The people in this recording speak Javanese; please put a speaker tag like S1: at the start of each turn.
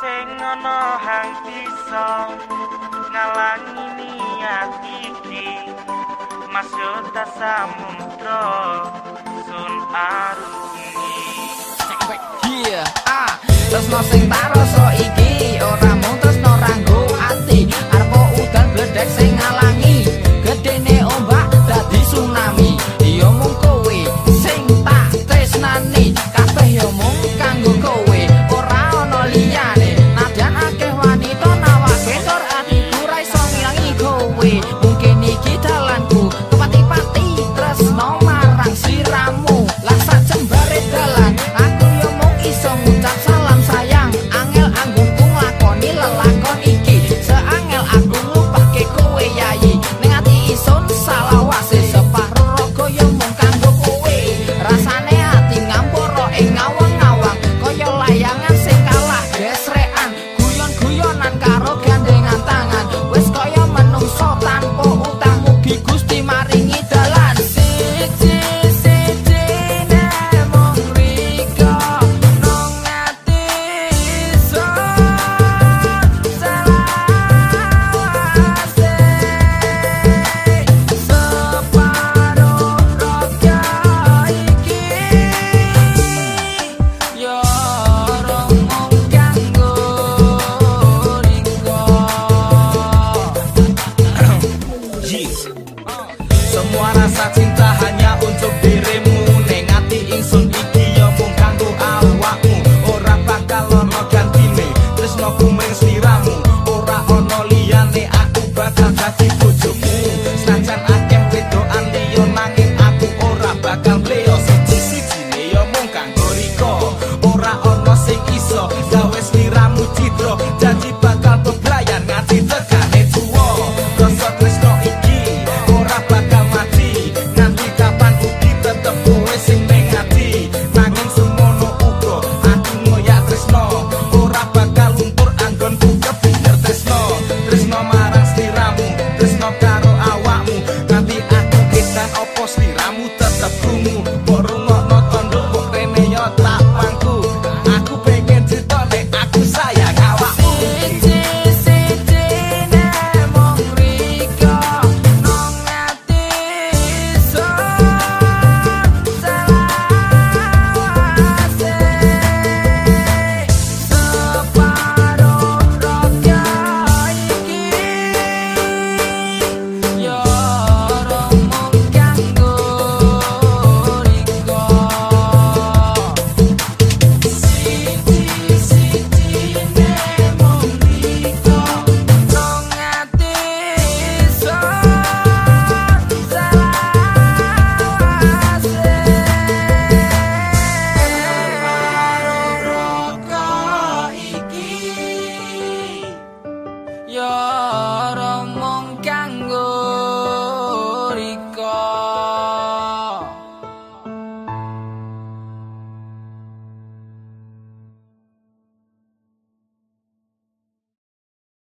S1: sing ana hang bisa ngalangi niat iki. Maksud ta samudra sun arungi.
S2: Yeah ah terus no sing taroso iki ora mung terus no ranggo ati. Arpo udan bledek sing ngalangi gedene ombak dadi tsunami. Iya mung kowe sing tak tresnani. Kabeh yo mung kanggo kowe. cold wind. Semua rasa cinta hanya untuk dirimu. Nengati ati ingsun iki yo mung kanggo awakmu. Ora bakal ono gantine Aku